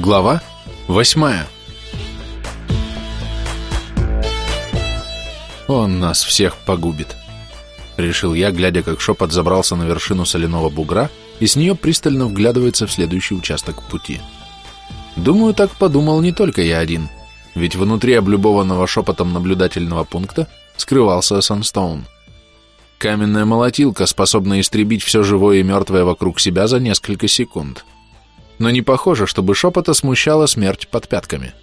Глава восьмая Он нас всех погубит, решил я, глядя, как шепот забрался на вершину соляного бугра и с нее пристально вглядывается в следующий участок пути. Думаю, так подумал не только я один, ведь внутри облюбованного шепотом наблюдательного пункта скрывался Санстоун. Каменная молотилка, способная истребить все живое и мертвое вокруг себя за несколько секунд – но не похоже, чтобы шепота смущала смерть под пятками.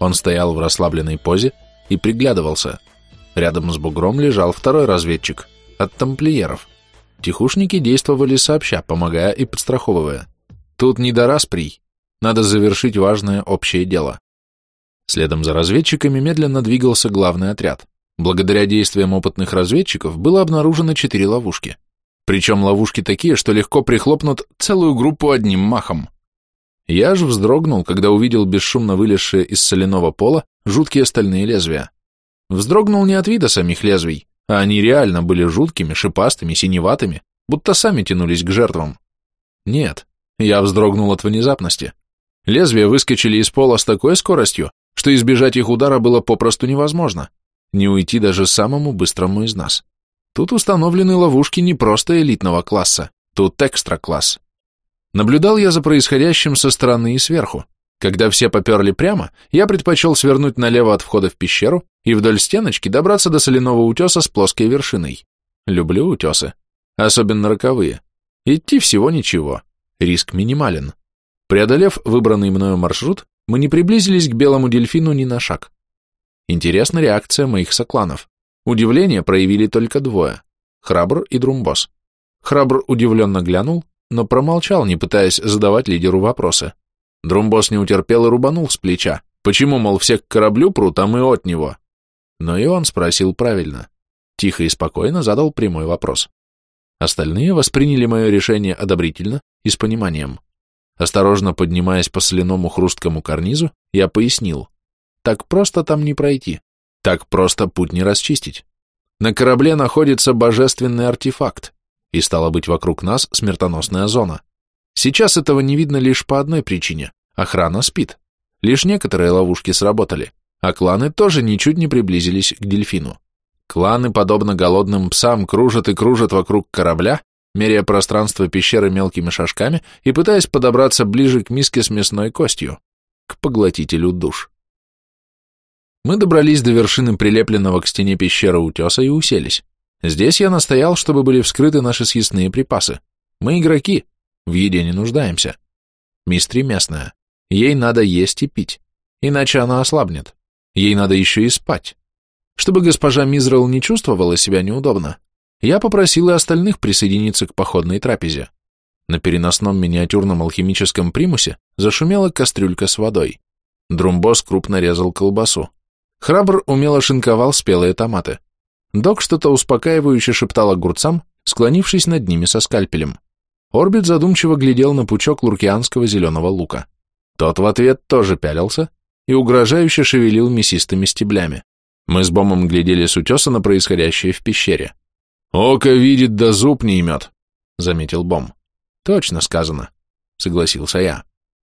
Он стоял в расслабленной позе и приглядывался. Рядом с бугром лежал второй разведчик, от тамплиеров. Тихушники действовали сообща, помогая и подстраховывая. Тут не до расприй, надо завершить важное общее дело. Следом за разведчиками медленно двигался главный отряд. Благодаря действиям опытных разведчиков было обнаружено четыре ловушки. Причем ловушки такие, что легко прихлопнут целую группу одним махом. Я аж вздрогнул, когда увидел бесшумно вылезшие из соляного пола жуткие стальные лезвия. Вздрогнул не от вида самих лезвий, а они реально были жуткими, шипастыми, синеватыми, будто сами тянулись к жертвам. Нет, я вздрогнул от внезапности. Лезвия выскочили из пола с такой скоростью, что избежать их удара было попросту невозможно, не уйти даже самому быстрому из нас. Тут установлены ловушки не просто элитного класса, тут экстра-класс. Наблюдал я за происходящим со стороны и сверху. Когда все поперли прямо, я предпочел свернуть налево от входа в пещеру и вдоль стеночки добраться до соляного утеса с плоской вершиной. Люблю утесы, особенно роковые. Идти всего ничего, риск минимален. Преодолев выбранный мною маршрут, мы не приблизились к белому дельфину ни на шаг. Интересна реакция моих сокланов. Удивление проявили только двое – Храбр и Друмбос. Храбр удивленно глянул, но промолчал, не пытаясь задавать лидеру вопросы. Друмбос не утерпел и рубанул с плеча. Почему, мол, все к кораблю прут, а мы от него? Но и он спросил правильно. Тихо и спокойно задал прямой вопрос. Остальные восприняли мое решение одобрительно и с пониманием. Осторожно поднимаясь по соляному хрусткому карнизу, я пояснил. Так просто там не пройти. Так просто путь не расчистить. На корабле находится божественный артефакт, и стало быть вокруг нас смертоносная зона. Сейчас этого не видно лишь по одной причине – охрана спит. Лишь некоторые ловушки сработали, а кланы тоже ничуть не приблизились к дельфину. Кланы, подобно голодным псам, кружат и кружат вокруг корабля, меряя пространство пещеры мелкими шажками и пытаясь подобраться ближе к миске с мясной костью, к поглотителю душ. Мы добрались до вершины прилепленного к стене пещеры утеса и уселись. Здесь я настоял, чтобы были вскрыты наши съестные припасы. Мы игроки, в еде не нуждаемся. Мистри местная, ей надо есть и пить, иначе она ослабнет. Ей надо еще и спать. Чтобы госпожа Мизрел не чувствовала себя неудобно, я попросил и остальных присоединиться к походной трапезе. На переносном миниатюрном алхимическом примусе зашумела кастрюлька с водой. Друмбос крупно резал колбасу. Храбр умело шинковал спелые томаты. Док что-то успокаивающе шептал огурцам, склонившись над ними со скальпелем. Орбит задумчиво глядел на пучок луркианского зеленого лука. Тот в ответ тоже пялился и угрожающе шевелил мясистыми стеблями. Мы с Бомом глядели с утеса на происходящее в пещере. «Око видит, да зуб не имет», — заметил Бом. «Точно сказано», — согласился я.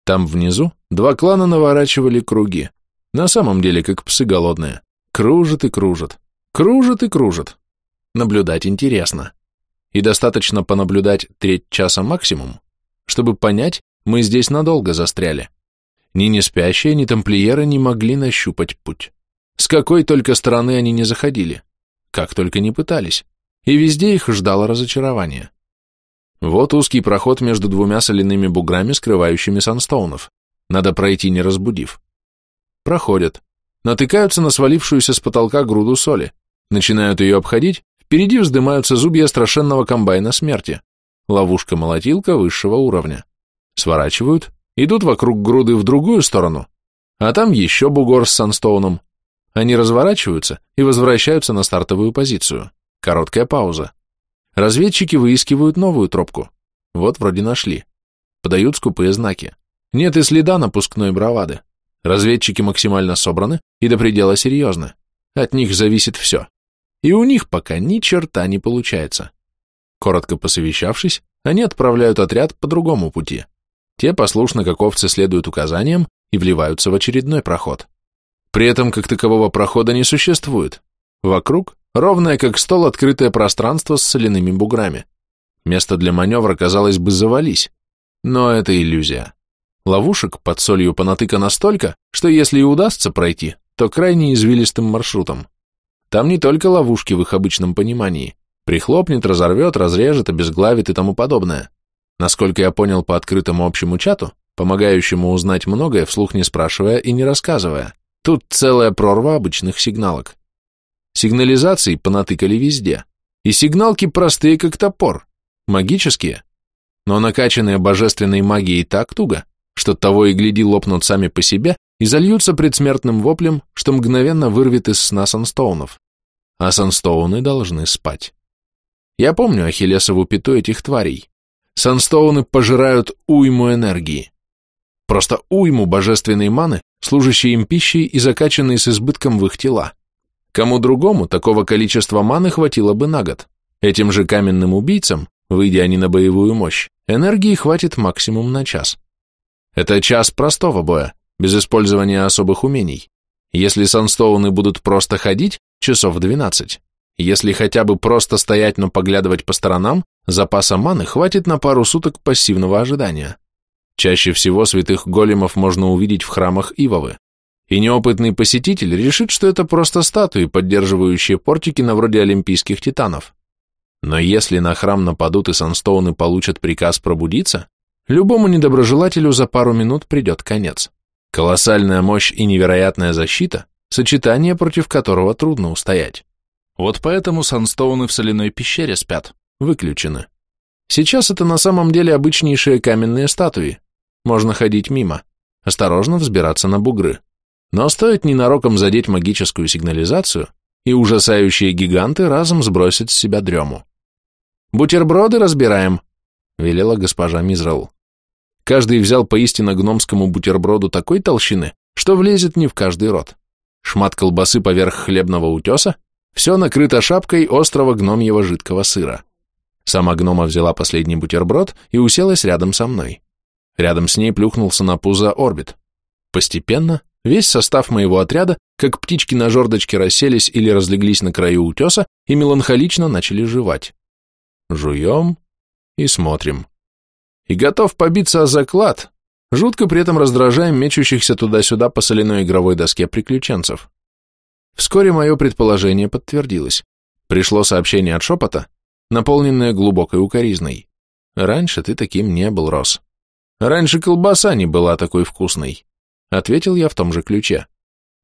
Там внизу два клана наворачивали круги. На самом деле, как псы голодные. Кружат и кружат. Кружит и кружит. Наблюдать интересно. И достаточно понаблюдать треть часа максимум, чтобы понять, мы здесь надолго застряли. Ни неспящие, ни тамплиеры не могли нащупать путь. С какой только стороны они не заходили, как только не пытались, и везде их ждало разочарование. Вот узкий проход между двумя соляными буграми, скрывающими санстоунов. Надо пройти, не разбудив. Проходят. Натыкаются на свалившуюся с потолка груду соли. Начинают ее обходить, впереди вздымаются зубья страшенного комбайна смерти. Ловушка-молотилка высшего уровня. Сворачивают, идут вокруг груды в другую сторону, а там еще бугор с санстоуном. Они разворачиваются и возвращаются на стартовую позицию. Короткая пауза. Разведчики выискивают новую тропку. Вот вроде нашли. Подают скупые знаки. Нет и следа напускной бравады. Разведчики максимально собраны и до предела серьезны. От них зависит все. И у них пока ни черта не получается. Коротко посовещавшись, они отправляют отряд по другому пути. Те послушно, как овцы, следуют указаниям и вливаются в очередной проход. При этом как такового прохода не существует. Вокруг ровное, как стол, открытое пространство с соляными буграми. Место для маневра, казалось бы, завались. Но это иллюзия. Ловушек под солью понатыкано столько, что если и удастся пройти, то крайне извилистым маршрутом. Там не только ловушки в их обычном понимании. Прихлопнет, разорвет, разрежет, обезглавит и тому подобное. Насколько я понял по открытому общему чату, помогающему узнать многое, вслух не спрашивая и не рассказывая, тут целая прорва обычных сигналок. Сигнализации понатыкали везде. И сигналки простые, как топор, магические, но накачанные божественной магией так туго, что того и гляди лопнут сами по себе и зальются предсмертным воплем, что мгновенно вырвет из сна санстоунов. А санстоуны должны спать. Я помню Ахиллесову пяту этих тварей. Санстоуны пожирают уйму энергии. Просто уйму божественной маны, служащей им пищей и закачанной с избытком в их тела. Кому другому такого количества маны хватило бы на год. Этим же каменным убийцам, выйдя они на боевую мощь, энергии хватит максимум на час. Это час простого боя, без использования особых умений. Если санстоуны будут просто ходить, часов 12. Если хотя бы просто стоять, но поглядывать по сторонам, запаса маны хватит на пару суток пассивного ожидания. Чаще всего святых големов можно увидеть в храмах Ивовы. И неопытный посетитель решит, что это просто статуи, поддерживающие портики на вроде олимпийских титанов. Но если на храм нападут и санстоуны получат приказ пробудиться, любому недоброжелателю за пару минут придет конец. Колоссальная мощь и невероятная защита, сочетание, против которого трудно устоять. Вот поэтому санстоуны в соляной пещере спят, выключены. Сейчас это на самом деле обычнейшие каменные статуи. Можно ходить мимо, осторожно взбираться на бугры. Но стоит ненароком задеть магическую сигнализацию, и ужасающие гиганты разом сбросят с себя дрему. «Бутерброды разбираем», — велела госпожа Мизрал. Каждый взял по истинно гномскому бутерброду такой толщины, что влезет не в каждый рот. Шмат колбасы поверх хлебного утеса, все накрыто шапкой острого гномьего жидкого сыра. Сама гнома взяла последний бутерброд и уселась рядом со мной. Рядом с ней плюхнулся на пузо орбит. Постепенно весь состав моего отряда, как птички на жердочке расселись или разлеглись на краю утеса и меланхолично начали жевать жуем и смотрим. И готов побиться о заклад, жутко при этом раздражаем мечущихся туда-сюда по соляной игровой доске приключенцев. Вскоре мое предположение подтвердилось. Пришло сообщение от шепота, наполненное глубокой укоризной. Раньше ты таким не был, Рос. Раньше колбаса не была такой вкусной. Ответил я в том же ключе.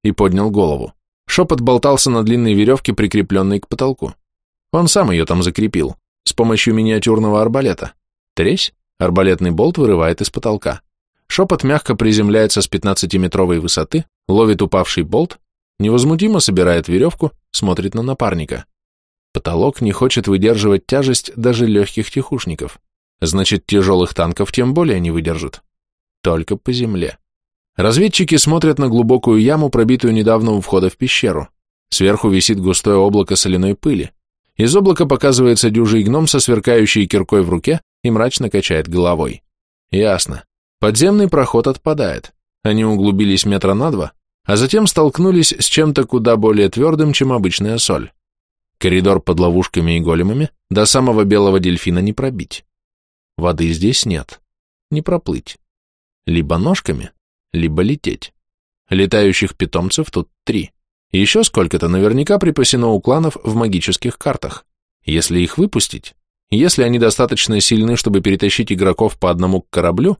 И поднял голову. Шепот болтался на длинной веревке, прикрепленной к потолку. Он сам ее там закрепил с помощью миниатюрного арбалета. Тресь, арбалетный болт вырывает из потолка. Шепот мягко приземляется с 15-метровой высоты, ловит упавший болт, невозмутимо собирает веревку, смотрит на напарника. Потолок не хочет выдерживать тяжесть даже легких тихушников. Значит, тяжелых танков тем более не выдержит. Только по земле. Разведчики смотрят на глубокую яму, пробитую недавно у входа в пещеру. Сверху висит густое облако соляной пыли. Из облака показывается дюжий гном со сверкающей киркой в руке и мрачно качает головой. Ясно. Подземный проход отпадает. Они углубились метра на два, а затем столкнулись с чем-то куда более твердым, чем обычная соль. Коридор под ловушками и големами до самого белого дельфина не пробить. Воды здесь нет. Не проплыть. Либо ножками, либо лететь. Летающих питомцев тут три. Еще сколько-то наверняка припасено у кланов в магических картах. Если их выпустить, если они достаточно сильны, чтобы перетащить игроков по одному к кораблю,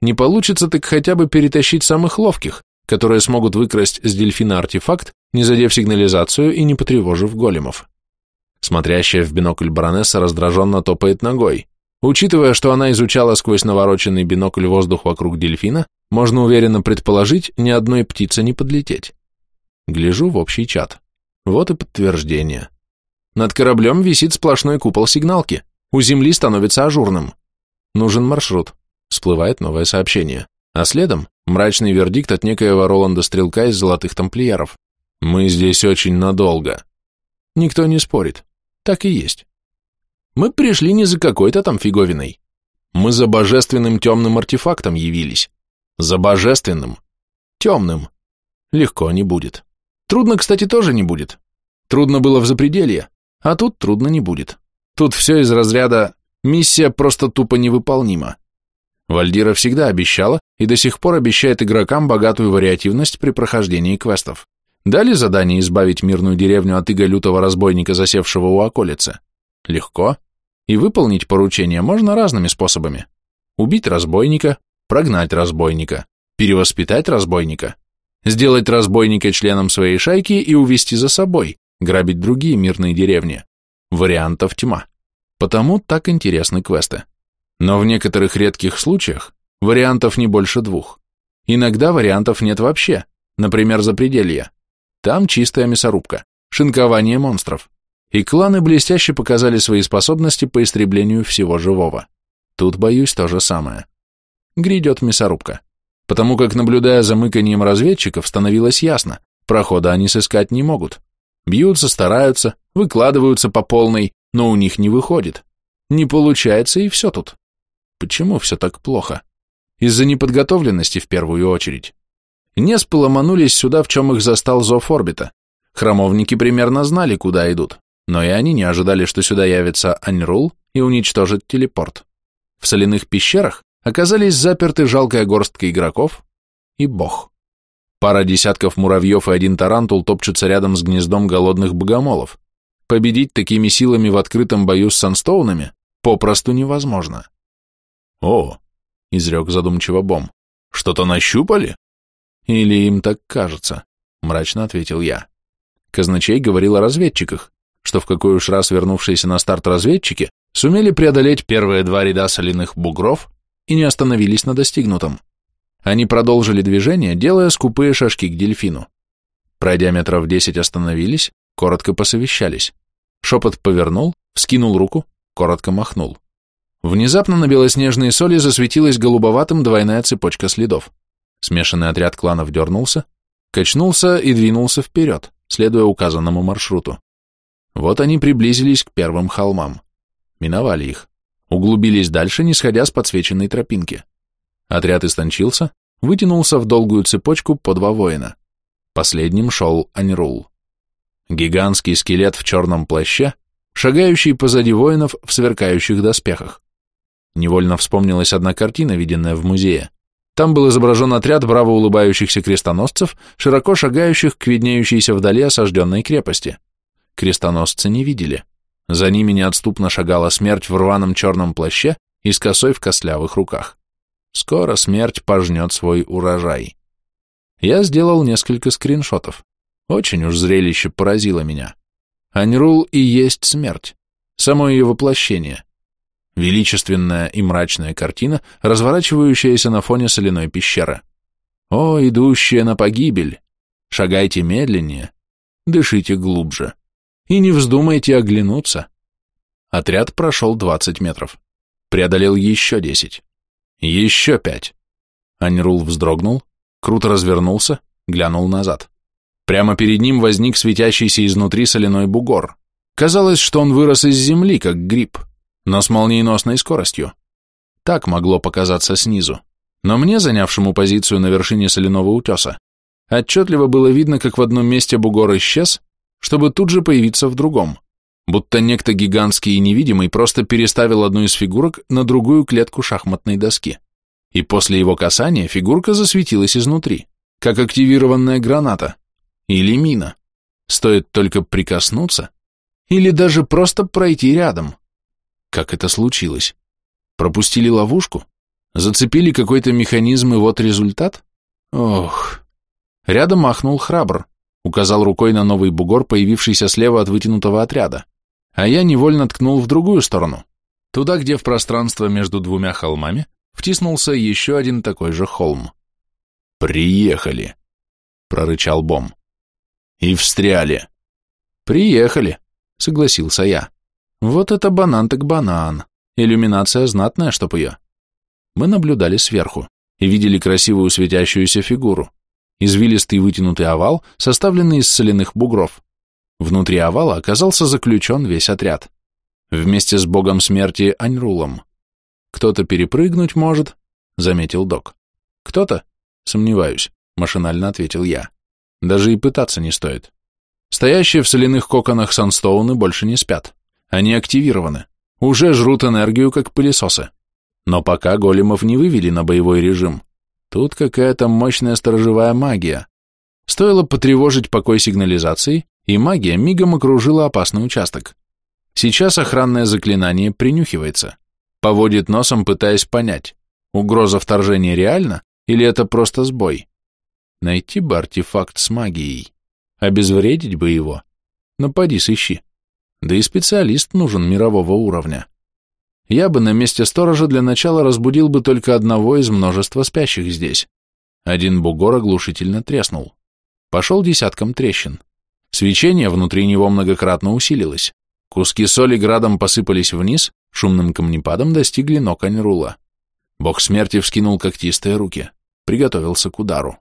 не получится так хотя бы перетащить самых ловких, которые смогут выкрасть с дельфина артефакт, не задев сигнализацию и не потревожив големов. Смотрящая в бинокль баронесса раздраженно топает ногой. Учитывая, что она изучала сквозь навороченный бинокль воздух вокруг дельфина, можно уверенно предположить, ни одной птице не подлететь. Гляжу в общий чат. Вот и подтверждение. Над кораблем висит сплошной купол сигналки. У земли становится ажурным. Нужен маршрут. Всплывает новое сообщение. А следом мрачный вердикт от некоего Роланда Стрелка из Золотых Тамплиеров. Мы здесь очень надолго. Никто не спорит. Так и есть. Мы пришли не за какой-то там фиговиной. Мы за божественным темным артефактом явились. За божественным. Темным. Легко не будет. Трудно, кстати, тоже не будет. Трудно было в запределье, а тут трудно не будет. Тут все из разряда «миссия просто тупо невыполнима». Вальдира всегда обещала и до сих пор обещает игрокам богатую вариативность при прохождении квестов. Дали задание избавить мирную деревню от иго лютого разбойника, засевшего у околицы? Легко. И выполнить поручение можно разными способами. Убить разбойника, прогнать разбойника, перевоспитать разбойника, сделать разбойника членом своей шайки и увести за собой, грабить другие мирные деревни. Вариантов тьма. Потому так интересны квесты. Но в некоторых редких случаях вариантов не больше двух. Иногда вариантов нет вообще, например, запределья. Там чистая мясорубка, шинкование монстров. И кланы блестяще показали свои способности по истреблению всего живого. Тут, боюсь, то же самое. Грядет мясорубка. Потому как, наблюдая за мыканием разведчиков, становилось ясно, прохода они сыскать не могут. Бьются, стараются, выкладываются по полной, но у них не выходит. Не получается, и все тут. Почему все так плохо? Из-за неподготовленности в первую очередь. Неспы ломанулись сюда, в чем их застал зов орбита. Храмовники примерно знали, куда идут, но и они не ожидали, что сюда явится Аньрул и уничтожит телепорт. В соляных пещерах оказались заперты жалкая горстка игроков и бог. Пара десятков муравьев и один тарантул топчутся рядом с гнездом голодных богомолов. Победить такими силами в открытом бою с санстоунами попросту невозможно. «О!» — изрек задумчиво Бом. «Что-то нащупали?» «Или им так кажется», — мрачно ответил я. Казначей говорил о разведчиках, что в какой уж раз вернувшиеся на старт разведчики сумели преодолеть первые два ряда соляных бугров и не остановились на достигнутом. Они продолжили движение, делая скупые шажки к дельфину. Пройдя метров десять остановились, коротко посовещались. Шепот повернул, вскинул руку, коротко махнул. Внезапно на белоснежной соли засветилась голубоватым двойная цепочка следов. Смешанный отряд кланов дернулся, качнулся и двинулся вперед, следуя указанному маршруту. Вот они приблизились к первым холмам. Миновали их. Углубились дальше, не сходя с подсвеченной тропинки. Отряд истончился, вытянулся в долгую цепочку по два воина. Последним шел Анирул. Гигантский скелет в черном плаще, шагающий позади воинов в сверкающих доспехах. Невольно вспомнилась одна картина, виденная в музее. Там был изображен отряд браво улыбающихся крестоносцев, широко шагающих к виднеющейся вдали осажденной крепости. Крестоносцы не видели. За ними неотступно шагала смерть в рваном черном плаще и с косой в костлявых руках. Скоро смерть пожнет свой урожай. Я сделал несколько скриншотов. Очень уж зрелище поразило меня. Аньрул и есть смерть, само ее воплощение. Величественная и мрачная картина, разворачивающаяся на фоне соляной пещеры. О, идущие на погибель! Шагайте медленнее, дышите глубже. И не вздумайте оглянуться. Отряд прошел 20 метров. Преодолел еще 10. Еще 5. Аньрул вздрогнул, круто развернулся, глянул назад. Прямо перед ним возник светящийся изнутри соляной бугор. Казалось, что он вырос из земли, как гриб но с молниеносной скоростью. Так могло показаться снизу. Но мне, занявшему позицию на вершине соляного утеса, отчетливо было видно, как в одном месте бугор исчез, чтобы тут же появиться в другом, будто некто гигантский и невидимый просто переставил одну из фигурок на другую клетку шахматной доски. И после его касания фигурка засветилась изнутри, как активированная граната или мина. Стоит только прикоснуться или даже просто пройти рядом. Как это случилось? Пропустили ловушку? Зацепили какой-то механизм и вот результат? Ох. Рядом махнул храбр, указал рукой на новый бугор, появившийся слева от вытянутого отряда. А я невольно ткнул в другую сторону, туда, где в пространство между двумя холмами втиснулся еще один такой же холм. «Приехали», — прорычал Бом. «И встряли». «Приехали», — согласился я. Вот это банан так банан. Иллюминация знатная, чтоб ее. Мы наблюдали сверху и видели красивую светящуюся фигуру. Извилистый вытянутый овал, составленный из соляных бугров. Внутри овала оказался заключен весь отряд. Вместе с богом смерти Аньрулом. кто-то перепрыгнуть может, заметил док. Кто-то? Сомневаюсь, машинально ответил я. Даже и пытаться не стоит. Стоящие в соляных коконах санстоуны больше не спят. Они активированы. Уже жрут энергию, как пылесосы. Но пока големов не вывели на боевой режим. Тут какая-то мощная сторожевая магия. Стоило потревожить покой сигнализации, и магия мигом окружила опасный участок. Сейчас охранное заклинание принюхивается, поводит носом, пытаясь понять, угроза вторжения реальна или это просто сбой. Найти бы артефакт с магией, обезвредить бы его. Напади, сыщи. Да и специалист нужен мирового уровня. Я бы на месте сторожа для начала разбудил бы только одного из множества спящих здесь. Один бугор оглушительно треснул. Пошел десятком трещин. Свечение внутри него многократно усилилось. Куски соли градом посыпались вниз, шумным камнепадом достигли ног Аньрула. Бог смерти вскинул когтистые руки, приготовился к удару.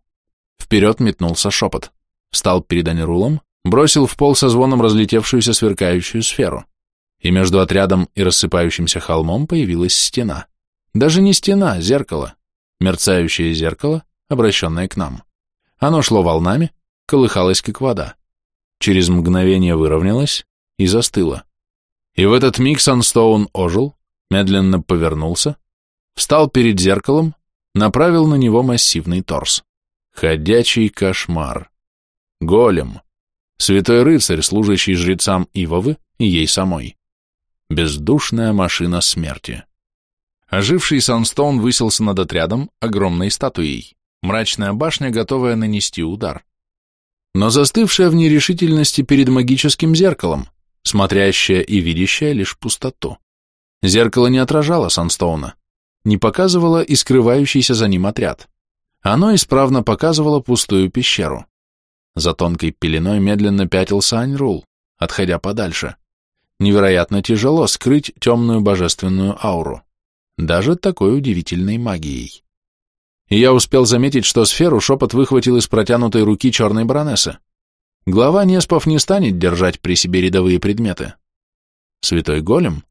Вперед метнулся шепот. Встал перед Анирулом, бросил в пол со звоном разлетевшуюся сверкающую сферу. И между отрядом и рассыпающимся холмом появилась стена. Даже не стена, а зеркало. Мерцающее зеркало, обращенное к нам. Оно шло волнами, колыхалось, как вода. Через мгновение выровнялось и застыло. И в этот миг Санстоун ожил, медленно повернулся, встал перед зеркалом, направил на него массивный торс. Ходячий кошмар. Голем. Святой рыцарь, служащий жрецам Ивовы и ей самой. Бездушная машина смерти. Оживший Санстоун высился над отрядом огромной статуей. Мрачная башня, готовая нанести удар. Но застывшая в нерешительности перед магическим зеркалом, смотрящая и видящая лишь пустоту. Зеркало не отражало Санстоуна, не показывало и скрывающийся за ним отряд. Оно исправно показывало пустую пещеру. За тонкой пеленой медленно пятился Аньрул, отходя подальше. Невероятно тяжело скрыть темную божественную ауру, даже такой удивительной магией. И я успел заметить, что сферу шепот выхватил из протянутой руки черной баронессы. Глава Неспов не станет держать при себе рядовые предметы. Святой голем,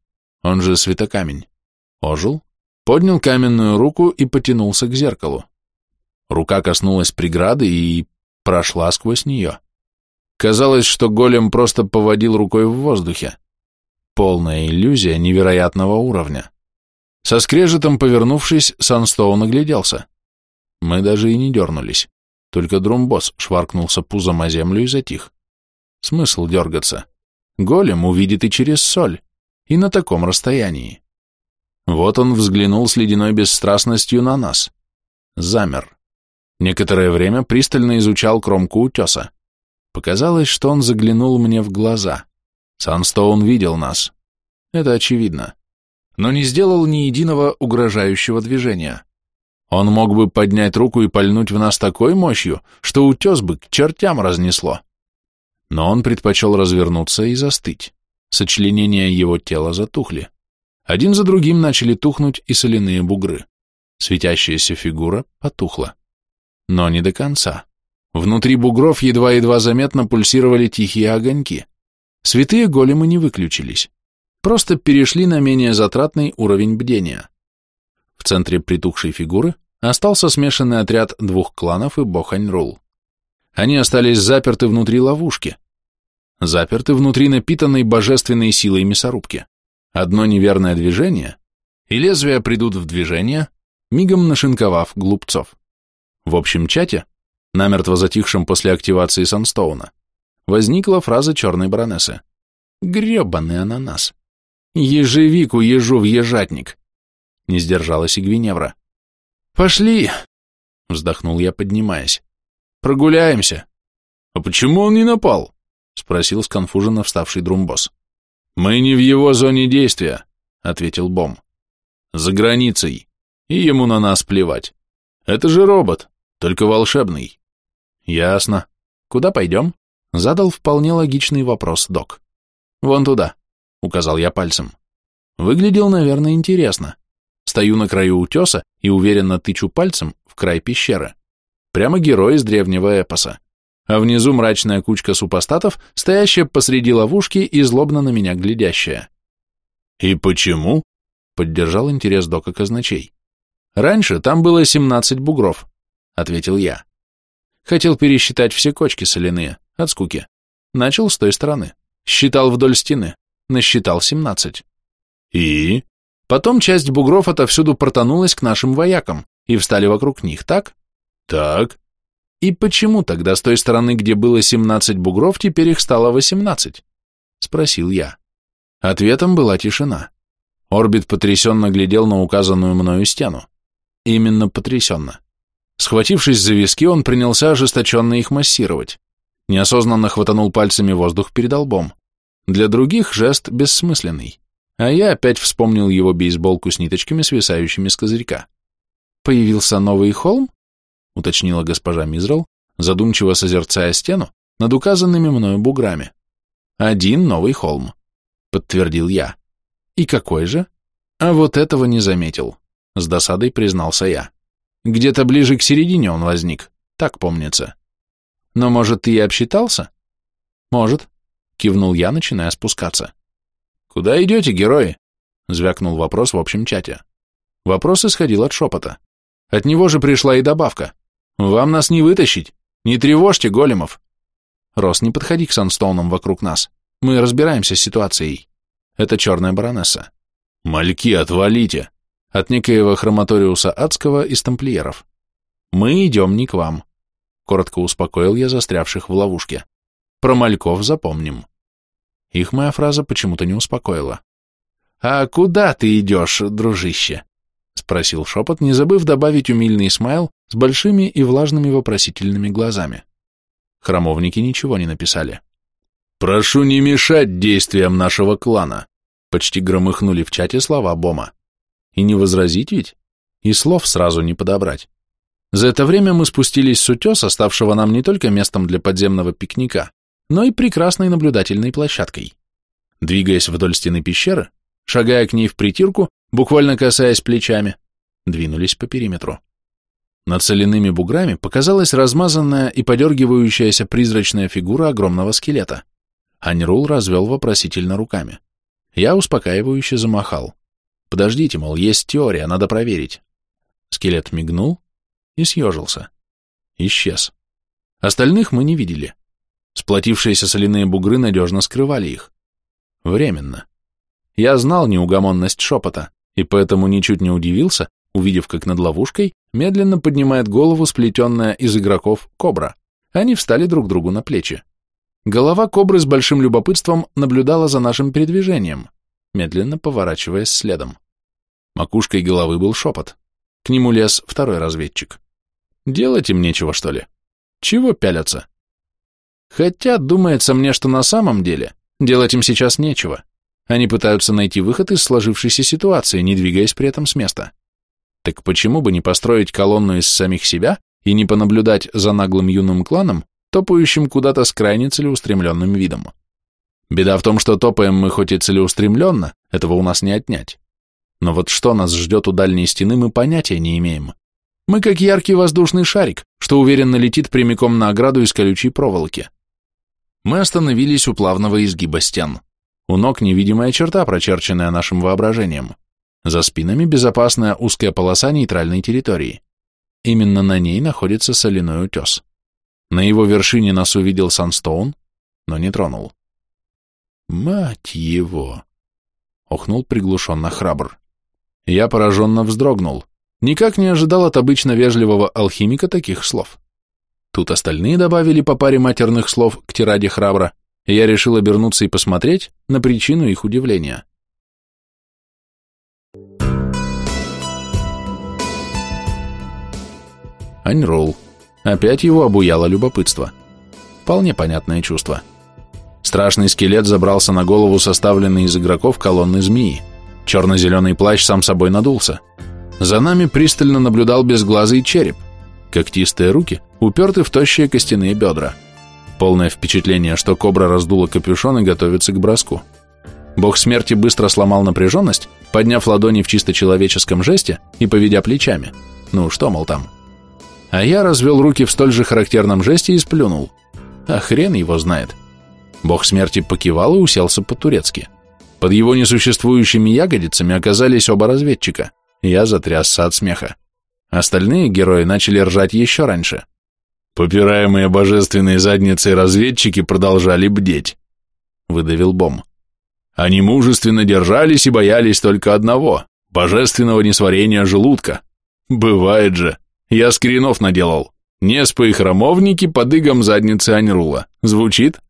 он же святокамень, ожил, поднял каменную руку и потянулся к зеркалу. Рука коснулась преграды и прошла сквозь нее. Казалось, что голем просто поводил рукой в воздухе. Полная иллюзия невероятного уровня. Со скрежетом повернувшись, Санстоун огляделся. Мы даже и не дернулись. Только Друмбос шваркнулся пузом о землю и затих. Смысл дергаться? Голем увидит и через соль, и на таком расстоянии. Вот он взглянул с ледяной бесстрастностью на нас. Замер. Некоторое время пристально изучал кромку утеса. Показалось, что он заглянул мне в глаза. Санстоун видел нас. Это очевидно. Но не сделал ни единого угрожающего движения. Он мог бы поднять руку и пальнуть в нас такой мощью, что утес бы к чертям разнесло. Но он предпочел развернуться и застыть. Сочленения его тела затухли. Один за другим начали тухнуть и соляные бугры. Светящаяся фигура потухла но не до конца. Внутри бугров едва-едва заметно пульсировали тихие огоньки. Святые големы не выключились, просто перешли на менее затратный уровень бдения. В центре притухшей фигуры остался смешанный отряд двух кланов и Бохань-Рул. Они остались заперты внутри ловушки, заперты внутри напитанной божественной силой мясорубки. Одно неверное движение, и лезвия придут в движение, мигом нашинковав глупцов. В общем чате, намертво затихшем после активации Санстоуна, возникла фраза черной баронессы. «Гребаный ананас! Ежевику ежу в ежатник!» Не сдержалась и Гвиневра. «Пошли!» — вздохнул я, поднимаясь. «Прогуляемся!» «А почему он не напал?» — спросил сконфуженно вставший Друмбос. «Мы не в его зоне действия», — ответил Бом. «За границей, и ему на нас плевать. Это же робот, только волшебный. Ясно. Куда пойдем? Задал вполне логичный вопрос док. Вон туда, указал я пальцем. Выглядел, наверное, интересно. Стою на краю утеса и уверенно тычу пальцем в край пещеры. Прямо герой из древнего эпоса. А внизу мрачная кучка супостатов, стоящая посреди ловушки и злобно на меня глядящая. «И почему?» поддержал интерес Дока казначей. Раньше там было 17 бугров, ответил я. Хотел пересчитать все кочки соляные, от скуки. Начал с той стороны. Считал вдоль стены. Насчитал 17. И? Потом часть бугров отовсюду протонулась к нашим воякам и встали вокруг них, так? Так. И почему тогда с той стороны, где было 17 бугров, теперь их стало 18? Спросил я. Ответом была тишина. Орбит потрясенно глядел на указанную мною стену. Именно потрясенно. Схватившись за виски, он принялся ожесточенно их массировать. Неосознанно хватанул пальцами воздух перед лбом. Для других жест бессмысленный. А я опять вспомнил его бейсболку с ниточками, свисающими с козырька. «Появился новый холм?» — уточнила госпожа Мизрал, задумчиво созерцая стену над указанными мною буграми. «Один новый холм», — подтвердил я. «И какой же?» «А вот этого не заметил», — с досадой признался я. «Где-то ближе к середине он возник, так помнится». «Но, может, ты и обсчитался?» «Может», — кивнул я, начиная спускаться. «Куда идете, герои?» — звякнул вопрос в общем чате. Вопрос исходил от шепота. От него же пришла и добавка. «Вам нас не вытащить! Не тревожьте, големов!» «Рос, не подходи к санстоунам вокруг нас. Мы разбираемся с ситуацией. Это черная баронесса». «Мальки, отвалите!» От некоего хроматориуса адского из тамплиеров. «Мы идем не к вам», — коротко успокоил я застрявших в ловушке. «Про мальков запомним». Их моя фраза почему-то не успокоила. «А куда ты идешь, дружище?» — спросил шепот, не забыв добавить умильный смайл с большими и влажными вопросительными глазами. Храмовники ничего не написали. «Прошу не мешать действиям нашего клана», — почти громыхнули в чате слова Бома. И не возразить ведь? И слов сразу не подобрать. За это время мы спустились с утеса, ставшего нам не только местом для подземного пикника, но и прекрасной наблюдательной площадкой. Двигаясь вдоль стены пещеры, шагая к ней в притирку, буквально касаясь плечами, двинулись по периметру. Над соляными буграми показалась размазанная и подергивающаяся призрачная фигура огромного скелета. Аньрул развел вопросительно руками. Я успокаивающе замахал. Подождите, мол, есть теория, надо проверить. Скелет мигнул и съежился. Исчез. Остальных мы не видели. Сплотившиеся соляные бугры надежно скрывали их. Временно. Я знал неугомонность шепота, и поэтому ничуть не удивился, увидев, как над ловушкой медленно поднимает голову сплетенная из игроков кобра. Они встали друг другу на плечи. Голова кобры с большим любопытством наблюдала за нашим передвижением, медленно поворачиваясь следом. Макушкой головы был шепот. К нему лез второй разведчик. Делать им нечего, что ли? Чего пялятся? Хотя, думается мне, что на самом деле делать им сейчас нечего. Они пытаются найти выход из сложившейся ситуации, не двигаясь при этом с места. Так почему бы не построить колонну из самих себя и не понаблюдать за наглым юным кланом, топающим куда-то с крайне целеустремленным видом? Беда в том, что топаем мы хоть и целеустремленно, этого у нас не отнять. Но вот что нас ждет у дальней стены, мы понятия не имеем. Мы как яркий воздушный шарик, что уверенно летит прямиком на ограду из колючей проволоки. Мы остановились у плавного изгиба стен. У ног невидимая черта, прочерченная нашим воображением. За спинами безопасная узкая полоса нейтральной территории. Именно на ней находится соляной утес. На его вершине нас увидел Санстоун, но не тронул. «Мать его!» — охнул приглушенно храбр. Я пораженно вздрогнул. Никак не ожидал от обычно вежливого алхимика таких слов. Тут остальные добавили по паре матерных слов к тираде храбра, и я решил обернуться и посмотреть на причину их удивления. Аньрол. Опять его обуяло любопытство. Вполне понятное чувство. Страшный скелет забрался на голову составленный из игроков колонны змеи. Черно-зеленый плащ сам собой надулся. За нами пристально наблюдал безглазый череп. Когтистые руки уперты в тощие костяные бедра. Полное впечатление, что кобра раздула капюшон и готовится к броску. Бог смерти быстро сломал напряженность, подняв ладони в чисто человеческом жесте и поведя плечами. Ну, что, мол, там. А я развел руки в столь же характерном жесте и сплюнул. А хрен его знает. Бог смерти покивал и уселся по-турецки Под его несуществующими ягодицами оказались оба разведчика. Я затрясся от смеха. Остальные герои начали ржать еще раньше. Попираемые божественной задницей разведчики продолжали бдеть, выдавил Бом. Они мужественно держались и боялись только одного — божественного несварения желудка. Бывает же. Я скринов наделал. Неспа и храмовники под игом задницы Аньрула. Звучит?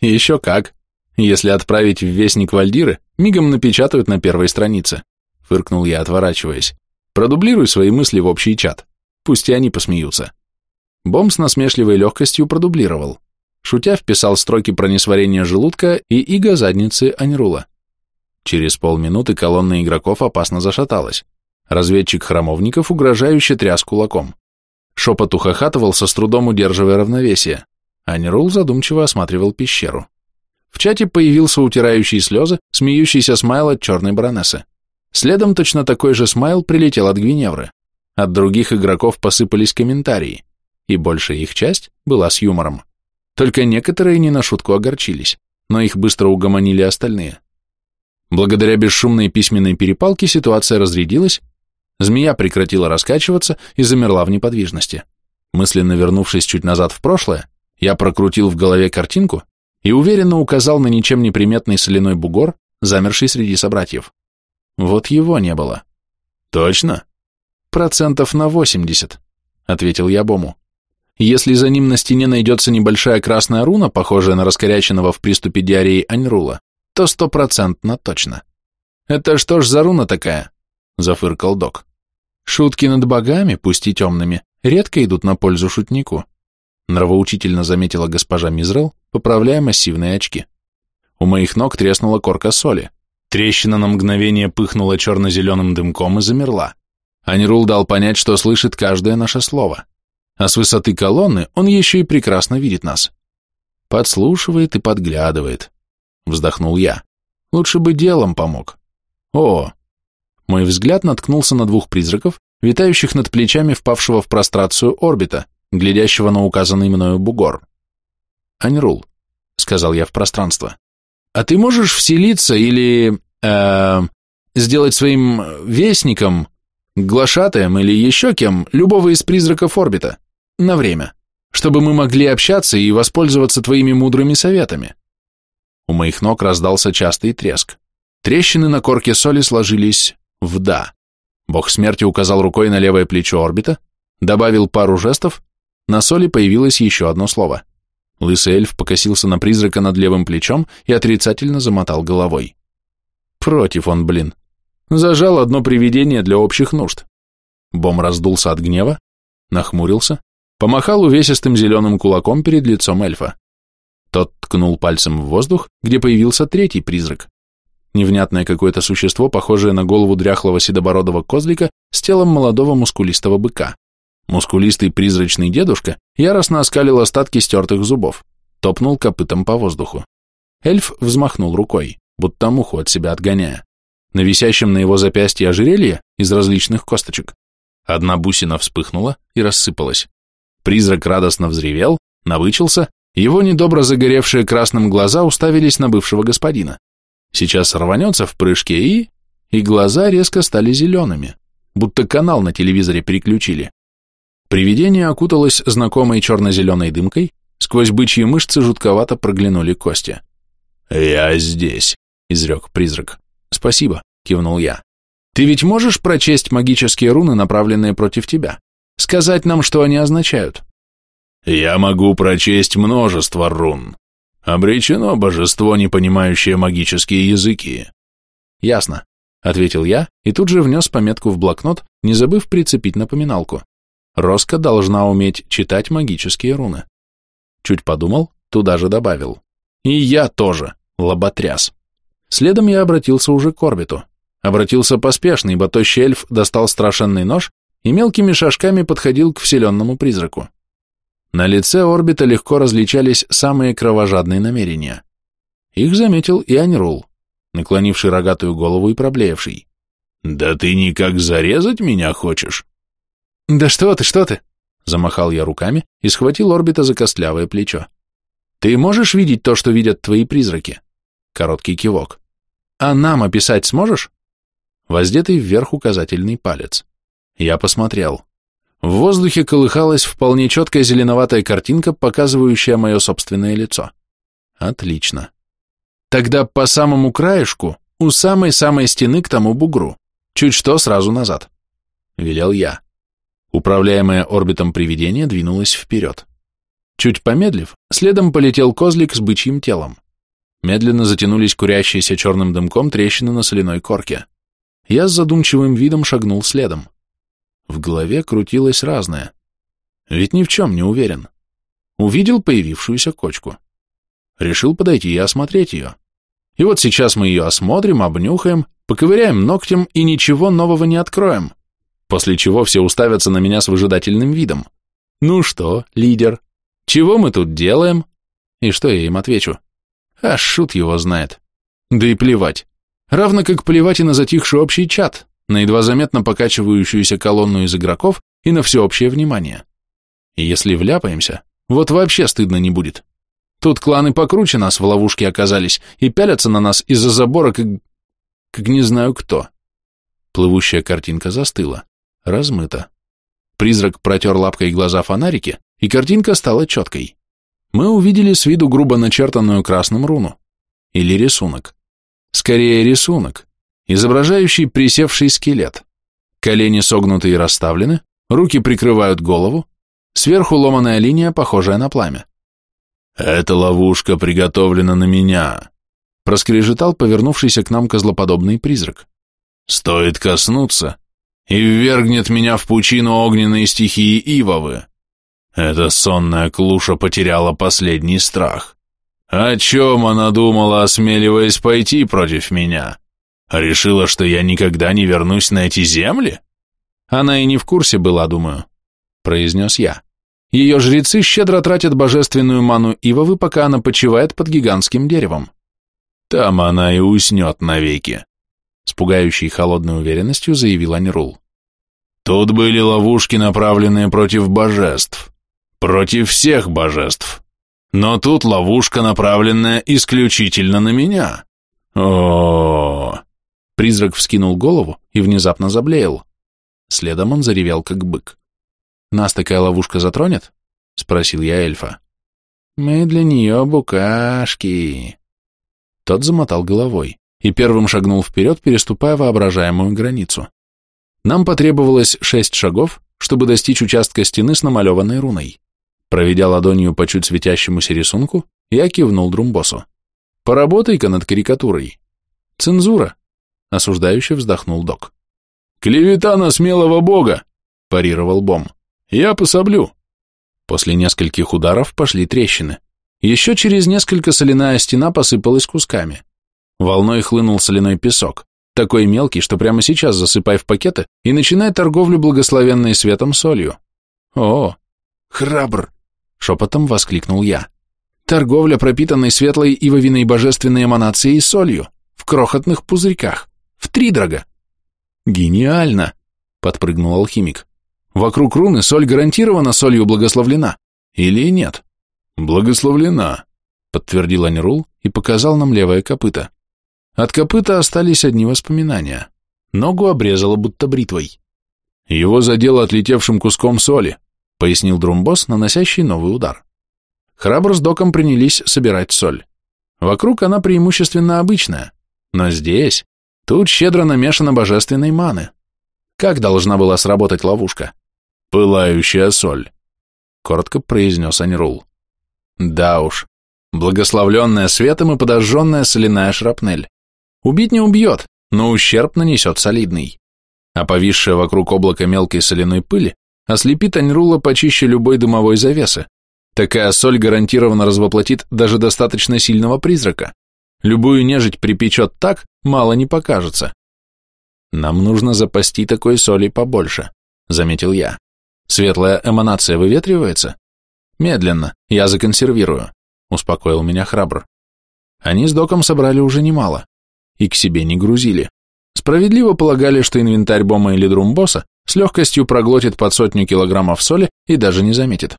Еще как. Если отправить в Вестник Вальдиры, мигом напечатают на первой странице. Фыркнул я, отворачиваясь. Продублируй свои мысли в общий чат. Пусть и они посмеются. Бом с насмешливой легкостью продублировал. Шутя вписал строки про несварение желудка и иго задницы Аньрула. Через полминуты колонна игроков опасно зашаталась. Разведчик храмовников угрожающе тряс кулаком. Шепот ухахатывался, с трудом удерживая равновесие. Анирул задумчиво осматривал пещеру. В чате появился утирающий слезы, смеющийся смайл от черной баронессы. Следом точно такой же смайл прилетел от Гвиневры. От других игроков посыпались комментарии, и большая их часть была с юмором. Только некоторые не на шутку огорчились, но их быстро угомонили остальные. Благодаря бесшумной письменной перепалке ситуация разрядилась, Змея прекратила раскачиваться и замерла в неподвижности. Мысленно вернувшись чуть назад в прошлое, я прокрутил в голове картинку и уверенно указал на ничем не приметный соляной бугор, замерший среди собратьев. Вот его не было. Точно? Процентов на 80, ответил я Бому. Если за ним на стене найдется небольшая красная руна, похожая на раскоряченного в приступе диареи Аньрула, то стопроцентно точно. Это что ж за руна такая? Зафыркал док. Шутки над богами, пусть и темными, редко идут на пользу шутнику. Нравоучительно заметила госпожа Мизрел, поправляя массивные очки. У моих ног треснула корка соли. Трещина на мгновение пыхнула черно-зеленым дымком и замерла. Анирул дал понять, что слышит каждое наше слово. А с высоты колонны он еще и прекрасно видит нас. Подслушивает и подглядывает. Вздохнул я. Лучше бы делом помог. О, мой взгляд наткнулся на двух призраков, витающих над плечами впавшего в прострацию орбита, глядящего на указанный мною бугор. «Аньрул», — сказал я в пространство, — «а ты можешь вселиться или... Э, сделать своим вестником, глашатаем или еще кем любого из призраков орбита? На время, чтобы мы могли общаться и воспользоваться твоими мудрыми советами». У моих ног раздался частый треск. Трещины на корке соли сложились в «да». Бог смерти указал рукой на левое плечо орбита, добавил пару жестов, на соли появилось еще одно слово. Лысый эльф покосился на призрака над левым плечом и отрицательно замотал головой. Против он, блин. Зажал одно привидение для общих нужд. Бом раздулся от гнева, нахмурился, помахал увесистым зеленым кулаком перед лицом эльфа. Тот ткнул пальцем в воздух, где появился третий призрак невнятное какое-то существо, похожее на голову дряхлого седобородого козлика с телом молодого мускулистого быка. Мускулистый призрачный дедушка яростно оскалил остатки стертых зубов, топнул копытом по воздуху. Эльф взмахнул рукой, будто муху от себя отгоняя. На висящем на его запястье ожерелье из различных косточек одна бусина вспыхнула и рассыпалась. Призрак радостно взревел, навычился, его недобро загоревшие красным глаза уставились на бывшего господина. Сейчас рванется в прыжке и... И глаза резко стали зелеными, будто канал на телевизоре переключили. Привидение окуталось знакомой черно-зеленой дымкой, сквозь бычьи мышцы жутковато проглянули кости. «Я здесь», — изрек призрак. «Спасибо», — кивнул я. «Ты ведь можешь прочесть магические руны, направленные против тебя? Сказать нам, что они означают?» «Я могу прочесть множество рун», Обречено божество, не понимающее магические языки. Ясно, ответил я и тут же внес пометку в блокнот, не забыв прицепить напоминалку. Роска должна уметь читать магические руны. Чуть подумал, туда же добавил. И я тоже, лоботряс. Следом я обратился уже к орбиту. Обратился поспешно, ибо тощий эльф достал страшенный нож и мелкими шажками подходил к вселенному призраку. На лице орбита легко различались самые кровожадные намерения. Их заметил и Аньрул, наклонивший рогатую голову и проблеявший. «Да ты никак зарезать меня хочешь?» «Да что ты, что ты!» Замахал я руками и схватил орбита за костлявое плечо. «Ты можешь видеть то, что видят твои призраки?» Короткий кивок. А нам описать сможешь? Воздетый вверх указательный палец. Я посмотрел. В воздухе колыхалась вполне четкая зеленоватая картинка, показывающая мое собственное лицо. Отлично. Тогда по самому краешку, у самой-самой стены к тому бугру. Чуть что сразу назад. Велел я. Управляемое орбитом привидение двинулось вперед. Чуть помедлив, следом полетел козлик с бычьим телом. Медленно затянулись курящиеся черным дымком трещины на соляной корке. Я с задумчивым видом шагнул следом. В голове крутилось разное. Ведь ни в чем не уверен. Увидел появившуюся кочку. Решил подойти и осмотреть ее. И вот сейчас мы ее осмотрим, обнюхаем, поковыряем ногтем и ничего нового не откроем. После чего все уставятся на меня с выжидательным видом. Ну что, лидер, чего мы тут делаем? И что я им отвечу? А шут его знает. Да и плевать. Равно как плевать и на затихший общий чат, на едва заметно покачивающуюся колонну из игроков и на всеобщее внимание. И если вляпаемся, вот вообще стыдно не будет. Тут кланы покруче нас в ловушке оказались и пялятся на нас из-за забора, как... как не знаю кто. Плывущая картинка застыла, размыта. Призрак протер лапкой глаза фонарики, и картинка стала четкой. Мы увидели с виду грубо начертанную красным руну. Или рисунок. Скорее рисунок, изображающий присевший скелет. Колени согнуты и расставлены, руки прикрывают голову, сверху ломаная линия, похожая на пламя. «Эта ловушка приготовлена на меня», — проскрежетал повернувшийся к нам козлоподобный призрак. «Стоит коснуться, и ввергнет меня в пучину огненной стихии Ивовы. Эта сонная клуша потеряла последний страх. О чем она думала, осмеливаясь пойти против меня? Решила, что я никогда не вернусь на эти земли? Она и не в курсе была, думаю, произнес я. Ее жрецы щедро тратят божественную ману Ивовы, пока она почивает под гигантским деревом. Там она и уснет навеки, с пугающей холодной уверенностью заявил Анирул. Тут были ловушки, направленные против божеств. Против всех божеств. Но тут ловушка, направленная исключительно на меня. О, Призрак вскинул голову и внезапно заблеял. Следом он заревел, как бык. «Нас такая ловушка затронет?» — спросил я эльфа. «Мы для нее букашки». Тот замотал головой и первым шагнул вперед, переступая воображаемую границу. Нам потребовалось шесть шагов, чтобы достичь участка стены с намалеванной руной. Проведя ладонью по чуть светящемуся рисунку, я кивнул Друмбосу. «Поработай-ка над карикатурой». «Цензура», — осуждающе вздохнул док. «Клевета на смелого бога», — парировал Бом. «Я пособлю». После нескольких ударов пошли трещины. Еще через несколько соляная стена посыпалась кусками. Волной хлынул соляной песок, такой мелкий, что прямо сейчас засыпай в пакеты и начинай торговлю благословенной светом солью. О, храбр! Шепотом воскликнул я. Торговля, пропитанной светлой ивовиной божественной эманацией солью, в крохотных пузырьках, в три дорога. Гениально! Подпрыгнул алхимик. Вокруг руны соль гарантированно солью благословлена. Или нет? Благословлена, подтвердил Анирул и показал нам левое копыто. От копыта остались одни воспоминания. Ногу обрезала будто бритвой. Его задело отлетевшим куском соли, пояснил Друмбос, наносящий новый удар. Храбр с доком принялись собирать соль. Вокруг она преимущественно обычная, но здесь, тут щедро намешано божественной маны. Как должна была сработать ловушка? Пылающая соль, коротко произнес Анирул. Да уж, благословленная светом и подожженная соляная шрапнель. Убить не убьет, но ущерб нанесет солидный. А повисшее вокруг облака мелкой соляной пыли ослепит Аньрула почище любой дымовой завесы. Такая соль гарантированно развоплотит даже достаточно сильного призрака. Любую нежить припечет так, мало не покажется. Нам нужно запасти такой соли побольше, заметил я. Светлая эманация выветривается? Медленно, я законсервирую, успокоил меня храбр. Они с доком собрали уже немало и к себе не грузили. Справедливо полагали, что инвентарь Бома или Друмбоса с легкостью проглотит под сотню килограммов соли и даже не заметит.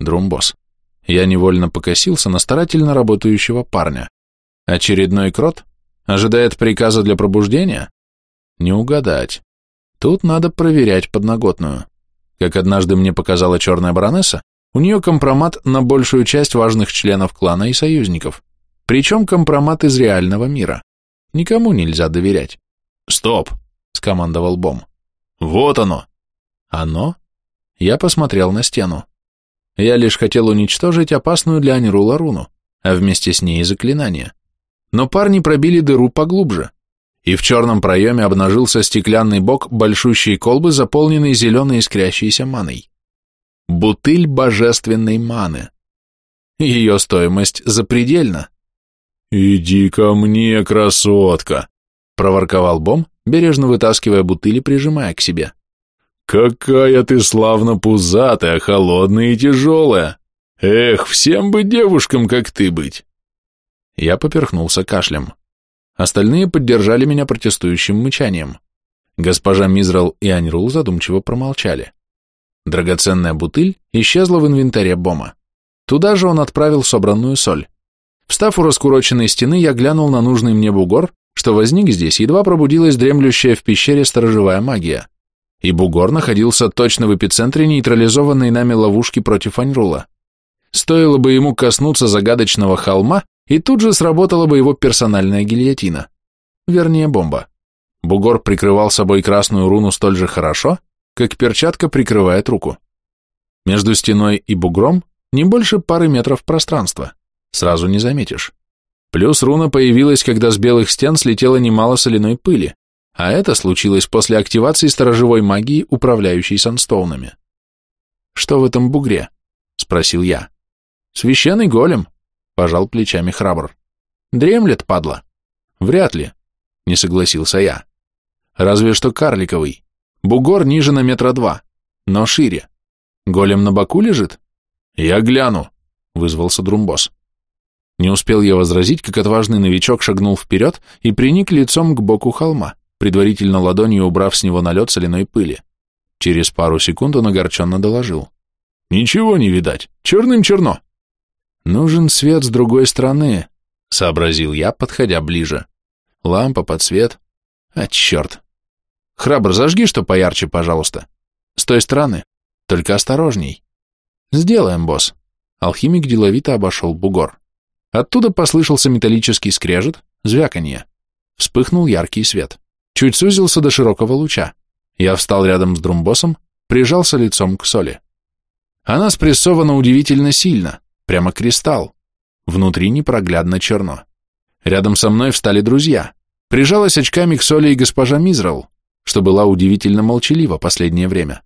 Друмбос. Я невольно покосился на старательно работающего парня. Очередной крот? Ожидает приказа для пробуждения? Не угадать. Тут надо проверять подноготную. Как однажды мне показала черная баронесса, у нее компромат на большую часть важных членов клана и союзников. Причем компромат из реального мира. Никому нельзя доверять. «Стоп!» — скомандовал Бом. «Вот оно!» «Оно?» Я посмотрел на стену. Я лишь хотел уничтожить опасную для Анирула руну, а вместе с ней и заклинание. Но парни пробили дыру поглубже, и в черном проеме обнажился стеклянный бок большущей колбы, заполненной зеленой искрящейся маной. Бутыль божественной маны. Ее стоимость запредельна. «Иди ко мне, красотка!» — проворковал Бом, бережно вытаскивая бутыль и прижимая к себе. «Какая ты славно пузатая, холодная и тяжелая! Эх, всем бы девушкам, как ты быть!» Я поперхнулся кашлем. Остальные поддержали меня протестующим мычанием. Госпожа Мизрал и Аньрул задумчиво промолчали. Драгоценная бутыль исчезла в инвентаре Бома. Туда же он отправил собранную соль. Встав у раскуроченной стены, я глянул на нужный мне бугор, что возник здесь, едва пробудилась дремлющая в пещере сторожевая магия. И бугор находился точно в эпицентре нейтрализованной нами ловушки против Аньрула. Стоило бы ему коснуться загадочного холма, и тут же сработала бы его персональная гильотина. Вернее, бомба. Бугор прикрывал собой красную руну столь же хорошо, как перчатка прикрывает руку. Между стеной и бугром не больше пары метров пространства, сразу не заметишь. Плюс руна появилась, когда с белых стен слетело немало соляной пыли, а это случилось после активации сторожевой магии, управляющей санстоунами. «Что в этом бугре?» — спросил я. «Священный голем», — пожал плечами храбр. «Дремлет, падла?» «Вряд ли», — не согласился я. «Разве что карликовый. Бугор ниже на метра два, но шире. Голем на боку лежит? Я гляну, вызвался Друмбос. Не успел я возразить, как отважный новичок шагнул вперед и приник лицом к боку холма, предварительно ладонью убрав с него налет соляной пыли. Через пару секунд он огорченно доложил. «Ничего не видать, черным черно». «Нужен свет с другой стороны», — сообразил я, подходя ближе. «Лампа под свет. А, черт, Храбр, зажги что поярче, пожалуйста. С той стороны. Только осторожней. Сделаем, босс. Алхимик деловито обошел бугор. Оттуда послышался металлический скрежет, звяканье. Вспыхнул яркий свет. Чуть сузился до широкого луча. Я встал рядом с друмбосом, прижался лицом к соли. Она спрессована удивительно сильно, прямо кристалл. Внутри непроглядно черно. Рядом со мной встали друзья. Прижалась очками к соли и госпожа Мизрал что была удивительно молчалива последнее время.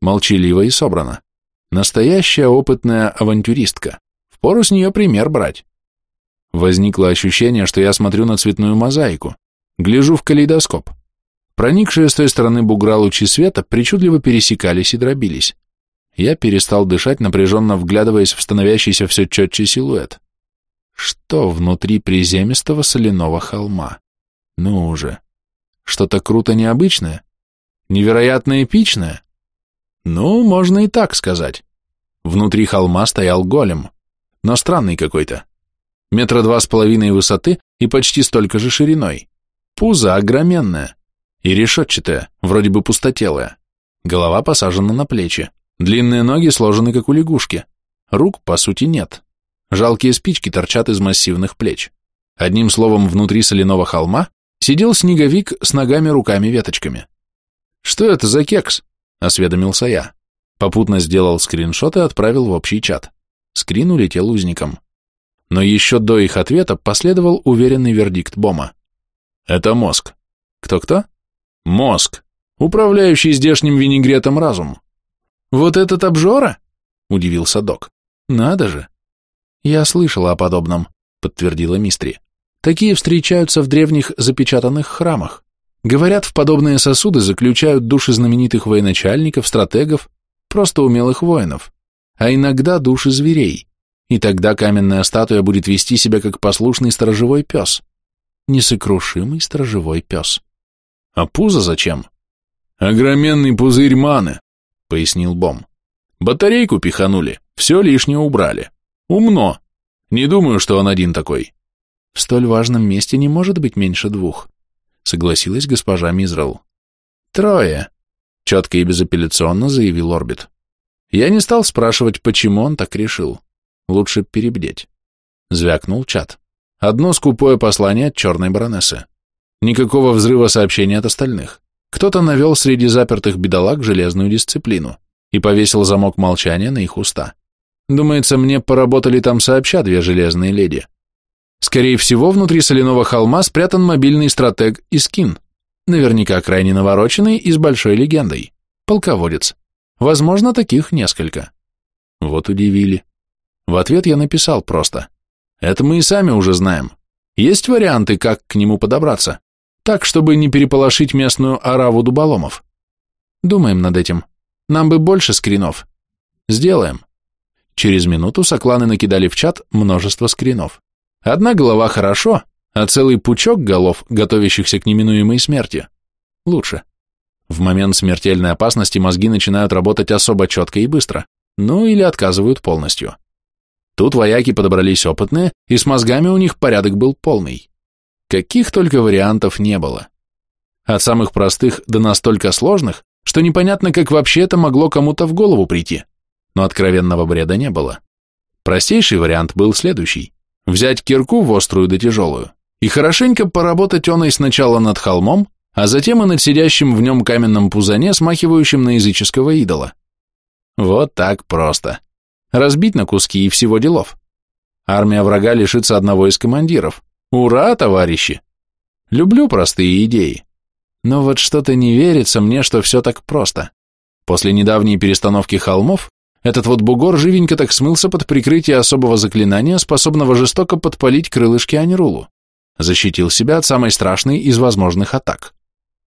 Молчалива и собрана. Настоящая опытная авантюристка. Впору с нее пример брать. Возникло ощущение, что я смотрю на цветную мозаику, гляжу в калейдоскоп. Проникшие с той стороны бугра лучи света причудливо пересекались и дробились. Я перестал дышать, напряженно вглядываясь в становящийся все четче силуэт. Что внутри приземистого соляного холма? Ну уже. Что-то круто необычное? Невероятно эпичное? Ну, можно и так сказать. Внутри холма стоял голем, но странный какой-то. Метра два с половиной высоты и почти столько же шириной. Пузо огроменное и решетчатое, вроде бы пустотелое. Голова посажена на плечи. Длинные ноги сложены, как у лягушки. Рук, по сути, нет. Жалкие спички торчат из массивных плеч. Одним словом, внутри соляного холма Сидел снеговик с ногами-руками-веточками. «Что это за кекс?» – осведомился я. Попутно сделал скриншот и отправил в общий чат. Скрин улетел узником. Но еще до их ответа последовал уверенный вердикт Бома. «Это мозг». «Кто-кто?» «Мозг, управляющий здешним винегретом разум». «Вот этот обжора?» – удивился док. «Надо же». «Я слышала о подобном», – подтвердила Мистри. Такие встречаются в древних запечатанных храмах. Говорят, в подобные сосуды заключают души знаменитых военачальников, стратегов, просто умелых воинов, а иногда души зверей. И тогда каменная статуя будет вести себя как послушный сторожевой пес. Несокрушимый сторожевой пес. А пузо зачем? Огроменный пузырь маны, пояснил Бом. Батарейку пиханули, все лишнее убрали. Умно. Не думаю, что он один такой. В столь важном месте не может быть меньше двух, согласилась госпожа Мизрал. Трое, четко и безапелляционно заявил Орбит. Я не стал спрашивать, почему он так решил. Лучше перебдеть. Звякнул чат. Одно скупое послание от черной баронессы. Никакого взрыва сообщений от остальных. Кто-то навел среди запертых бедолаг железную дисциплину и повесил замок молчания на их уста. Думается, мне поработали там сообща две железные леди. Скорее всего, внутри соляного холма спрятан мобильный стратег Искин, наверняка крайне навороченный и с большой легендой. Полководец. Возможно, таких несколько. Вот удивили. В ответ я написал просто. Это мы и сами уже знаем. Есть варианты, как к нему подобраться. Так, чтобы не переполошить местную ораву дуболомов. Думаем над этим. Нам бы больше скринов. Сделаем. Через минуту сокланы накидали в чат множество скринов. Одна голова хорошо, а целый пучок голов, готовящихся к неминуемой смерти, лучше. В момент смертельной опасности мозги начинают работать особо четко и быстро, ну или отказывают полностью. Тут вояки подобрались опытные, и с мозгами у них порядок был полный. Каких только вариантов не было. От самых простых до настолько сложных, что непонятно, как вообще это могло кому-то в голову прийти. Но откровенного бреда не было. Простейший вариант был следующий. Взять кирку в острую да тяжелую и хорошенько поработать оной сначала над холмом, а затем и над сидящим в нем каменном пузане, смахивающим на языческого идола. Вот так просто. Разбить на куски и всего делов. Армия врага лишится одного из командиров, Ура, товарищи! Люблю простые идеи. Но вот что-то не верится мне, что все так просто. После недавней перестановки холмов этот вот бугор живенько так смылся под прикрытие особого заклинания, способного жестоко подпалить крылышки Анирулу. Защитил себя от самой страшной из возможных атак.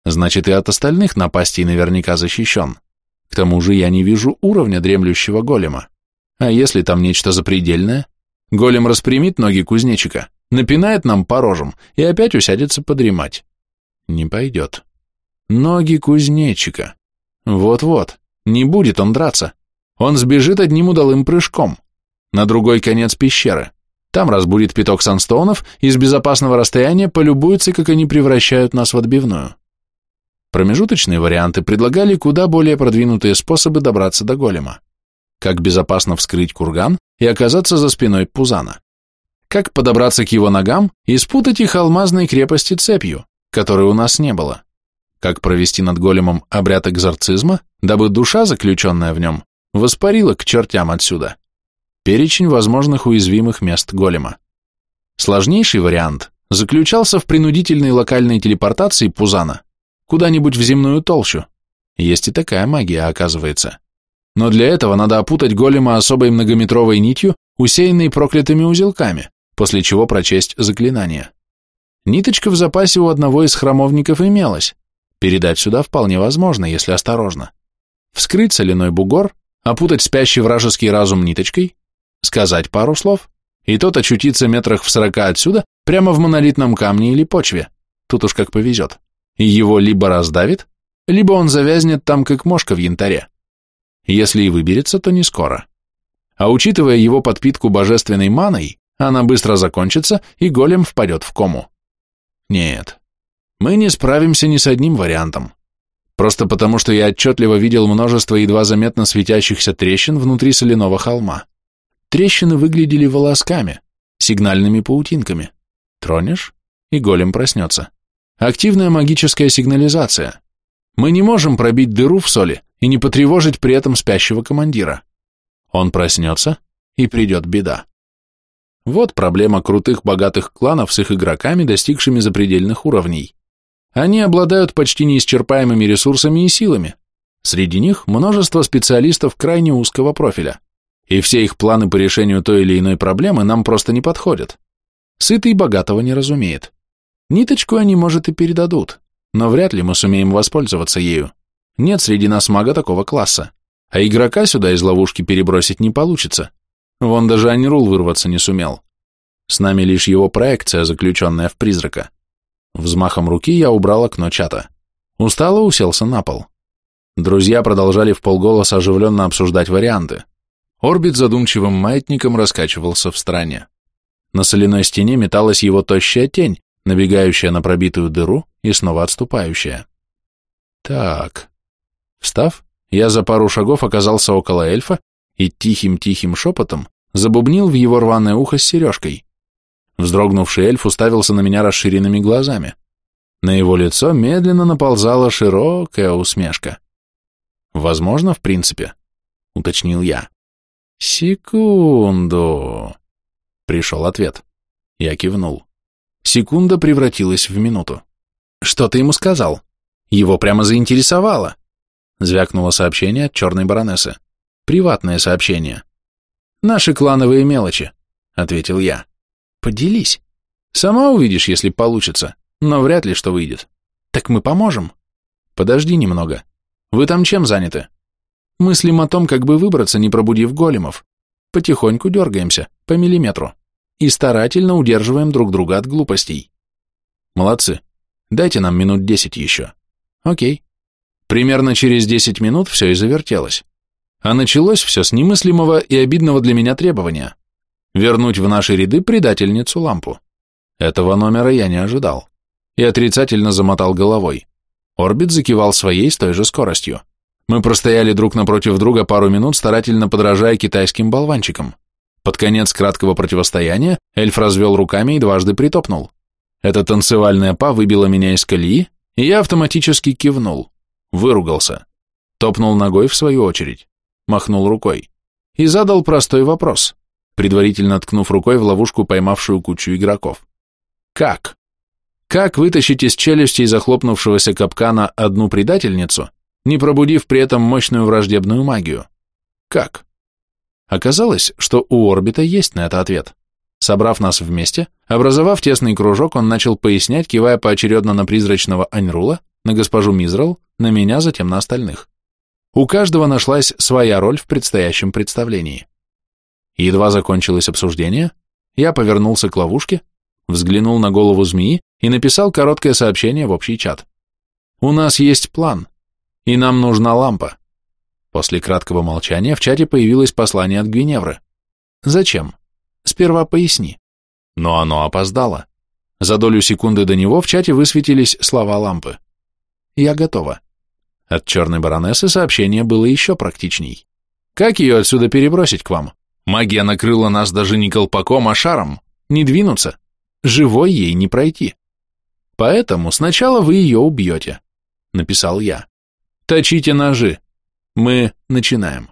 Значит, и от остальных напастей наверняка защищен. К тому же я не вижу уровня дремлющего голема. А если там нечто запредельное? Голем распрямит ноги кузнечика, напинает нам по рожам и опять усядется подремать. Не пойдет. Ноги кузнечика. Вот-вот, не будет он драться. Он сбежит одним удалым прыжком. На другой конец пещеры. Там разбудит пяток санстоунов и с безопасного расстояния полюбуется, как они превращают нас в отбивную. Промежуточные варианты предлагали куда более продвинутые способы добраться до голема. Как безопасно вскрыть курган и оказаться за спиной Пузана как подобраться к его ногам и спутать их алмазной крепости цепью, которой у нас не было, как провести над големом обряд экзорцизма, дабы душа, заключенная в нем, воспарила к чертям отсюда. Перечень возможных уязвимых мест голема. Сложнейший вариант заключался в принудительной локальной телепортации Пузана куда-нибудь в земную толщу. Есть и такая магия, оказывается. Но для этого надо опутать голема особой многометровой нитью, усеянной проклятыми узелками, после чего прочесть заклинание. Ниточка в запасе у одного из храмовников имелась. Передать сюда вполне возможно, если осторожно. Вскрыть соляной бугор, опутать спящий вражеский разум ниточкой, сказать пару слов, и тот очутится метрах в сорока отсюда, прямо в монолитном камне или почве, тут уж как повезет. И его либо раздавит, либо он завязнет там, как мошка в янтаре. Если и выберется, то не скоро. А учитывая его подпитку божественной маной, она быстро закончится, и голем впадет в кому. Нет, мы не справимся ни с одним вариантом. Просто потому, что я отчетливо видел множество едва заметно светящихся трещин внутри соляного холма. Трещины выглядели волосками, сигнальными паутинками. Тронешь, и голем проснется. Активная магическая сигнализация. Мы не можем пробить дыру в соли и не потревожить при этом спящего командира. Он проснется, и придет беда. Вот проблема крутых богатых кланов с их игроками, достигшими запредельных уровней. Они обладают почти неисчерпаемыми ресурсами и силами. Среди них множество специалистов крайне узкого профиля. И все их планы по решению той или иной проблемы нам просто не подходят. Сытый богатого не разумеет. Ниточку они, может, и передадут, но вряд ли мы сумеем воспользоваться ею. Нет среди нас мага такого класса, а игрока сюда из ловушки перебросить не получится. Вон даже Анирул вырваться не сумел. С нами лишь его проекция, заключенная в призрака. Взмахом руки я убрал окно чата. Устало уселся на пол. Друзья продолжали в полголоса оживленно обсуждать варианты. Орбит задумчивым маятником раскачивался в стране. На соляной стене металась его тощая тень, набегающая на пробитую дыру и снова отступающая. Так. Встав, я за пару шагов оказался около эльфа и тихим-тихим шепотом забубнил в его рваное ухо с сережкой. Вздрогнувший эльф уставился на меня расширенными глазами. На его лицо медленно наползала широкая усмешка. «Возможно, в принципе», — уточнил я. «Секунду», — пришел ответ. Я кивнул. Секунда превратилась в минуту. «Что ты ему сказал? Его прямо заинтересовало!» Звякнуло сообщение от черной баронессы. «Приватное сообщение». «Наши клановые мелочи», — ответил я. «Поделись. Сама увидишь, если получится, но вряд ли что выйдет. Так мы поможем. Подожди немного. Вы там чем заняты? Мыслим о том, как бы выбраться, не пробудив големов. Потихоньку дергаемся, по миллиметру. И старательно удерживаем друг друга от глупостей. Молодцы. Дайте нам минут десять еще. Окей. Примерно через десять минут все и завертелось. А началось все с немыслимого и обидного для меня требования. Вернуть в наши ряды предательницу лампу. Этого номера я не ожидал. И отрицательно замотал головой. Орбит закивал своей с той же скоростью. Мы простояли друг напротив друга пару минут, старательно подражая китайским болванчикам. Под конец краткого противостояния эльф развел руками и дважды притопнул. Эта танцевальная па выбила меня из колеи, и я автоматически кивнул, выругался, топнул ногой в свою очередь, махнул рукой и задал простой вопрос, предварительно ткнув рукой в ловушку, поймавшую кучу игроков. Как? Как вытащить из челюстей захлопнувшегося капкана одну предательницу, не пробудив при этом мощную враждебную магию? Как? Оказалось, что у орбита есть на это ответ. Собрав нас вместе, образовав тесный кружок, он начал пояснять, кивая поочередно на призрачного Аньрула, на госпожу Мизрал, на меня, затем на остальных. У каждого нашлась своя роль в предстоящем представлении. Едва закончилось обсуждение, я повернулся к ловушке, взглянул на голову змеи и написал короткое сообщение в общий чат. «У нас есть план, и нам нужна лампа». После краткого молчания в чате появилось послание от Гвиневры. «Зачем? Сперва поясни». Но оно опоздало. За долю секунды до него в чате высветились слова лампы. «Я готова». От черной баронессы сообщение было еще практичней. «Как ее отсюда перебросить к вам? Магия накрыла нас даже не колпаком, а шаром. Не двинуться. Живой ей не пройти. Поэтому сначала вы ее убьете», — написал я. «Точите ножи. Мы начинаем».